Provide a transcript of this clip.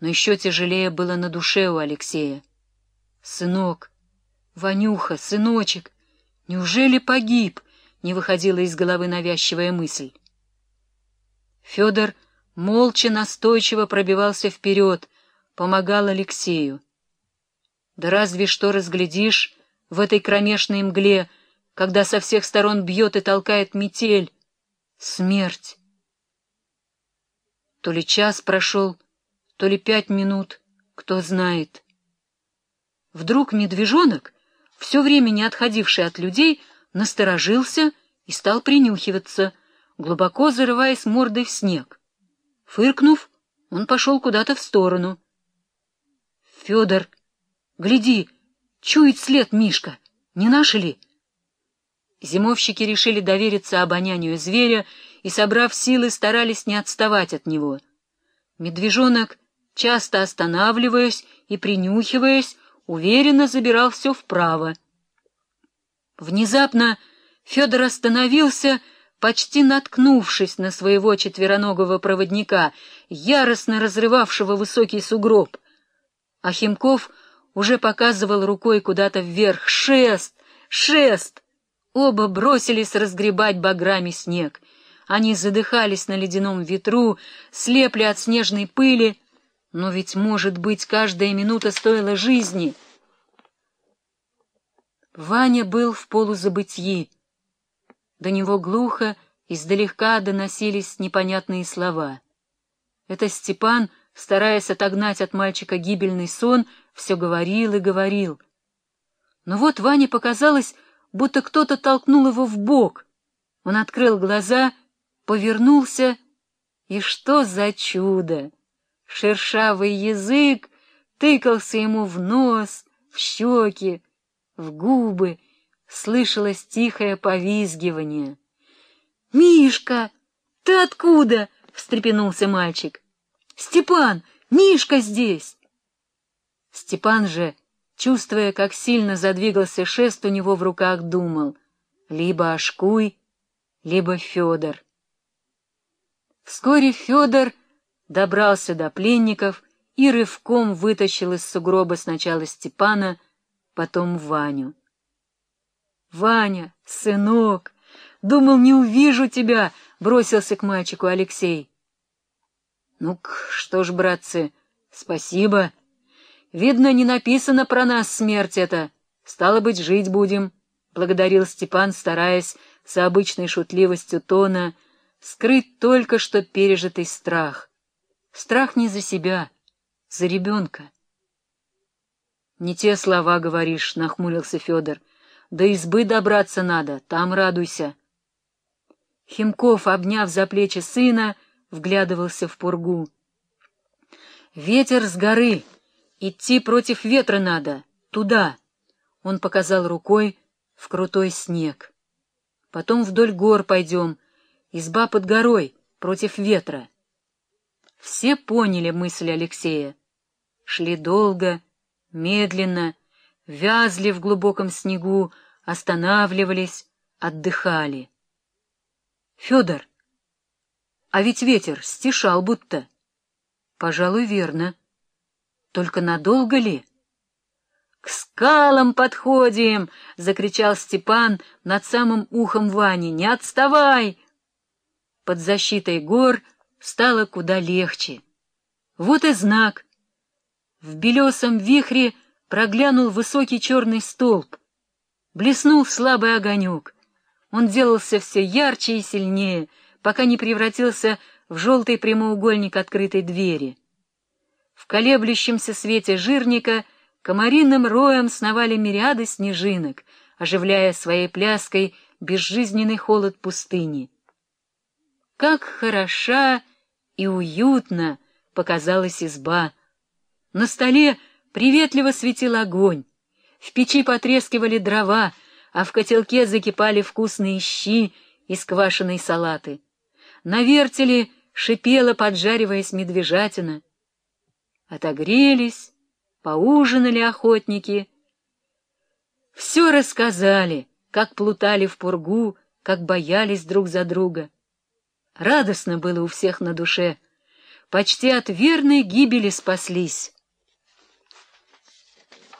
Но еще тяжелее было на душе у Алексея. Сынок, Ванюха, сыночек, неужели погиб? Не выходила из головы навязчивая мысль. Федор молча настойчиво пробивался вперед, помогал Алексею. Да разве что разглядишь в этой кромешной мгле, когда со всех сторон бьет и толкает метель. Смерть. То ли час прошел, то ли пять минут, кто знает. Вдруг медвежонок, все время не отходивший от людей, насторожился и стал принюхиваться, глубоко зарываясь мордой в снег. Фыркнув, он пошел куда-то в сторону. — Федор, гляди, чует след Мишка, не наши ли? Зимовщики решили довериться обонянию зверя и, собрав силы, старались не отставать от него. Медвежонок, часто останавливаясь и принюхиваясь, уверенно забирал все вправо. Внезапно Федор остановился, почти наткнувшись на своего четвероногого проводника, яростно разрывавшего высокий сугроб. А Химков уже показывал рукой куда-то вверх. «Шест! Шест!» Оба бросились разгребать баграми снег. Они задыхались на ледяном ветру, слепли от снежной пыли. Но ведь, может быть, каждая минута стоила жизни. Ваня был в полузабытии. До него глухо, издалека доносились непонятные слова. Это Степан, стараясь отогнать от мальчика гибельный сон, все говорил и говорил. Но вот Ване показалось, будто кто-то толкнул его в бок. Он открыл глаза, повернулся, и что за чудо! Шершавый язык тыкался ему в нос, в щеки, в губы, слышалось тихое повизгивание. — Мишка, ты откуда? — встрепенулся мальчик. — Степан, Мишка здесь! Степан же чувствуя, как сильно задвигался шест у него в руках, думал либо Ашкуй, либо Федор. Вскоре Федор добрался до пленников и рывком вытащил из сугроба сначала Степана, потом Ваню. — Ваня, сынок, думал, не увижу тебя, — бросился к мальчику Алексей. — Ну-ка, что ж, братцы, спасибо, — Видно, не написано про нас смерть это. Стало быть, жить будем, — благодарил Степан, стараясь с обычной шутливостью тона скрыть только что пережитый страх. Страх не за себя, за ребенка. — Не те слова говоришь, — нахмурился Федор. — До избы добраться надо, там радуйся. Химков, обняв за плечи сына, вглядывался в пургу. Ветер с горы Идти против ветра надо, туда. Он показал рукой в крутой снег. Потом вдоль гор пойдем, изба под горой, против ветра. Все поняли мысль Алексея. Шли долго, медленно, вязли в глубоком снегу, останавливались, отдыхали. — Федор, а ведь ветер стишал будто. — Пожалуй, верно. — только надолго ли? — К скалам подходим! — закричал Степан над самым ухом Вани. — Не отставай! Под защитой гор стало куда легче. Вот и знак. В белесом вихре проглянул высокий черный столб. Блеснул слабый огонек. Он делался все ярче и сильнее, пока не превратился в желтый прямоугольник открытой двери. В колеблющемся свете жирника комариным роем сновали мириады снежинок, оживляя своей пляской безжизненный холод пустыни. Как хороша и уютно показалась изба! На столе приветливо светил огонь, в печи потрескивали дрова, а в котелке закипали вкусные щи из квашеной салаты. На вертеле шипела, поджариваясь медвежатина, Отогрелись, поужинали охотники. Все рассказали, как плутали в пургу, как боялись друг за друга. Радостно было у всех на душе. Почти от верной гибели спаслись.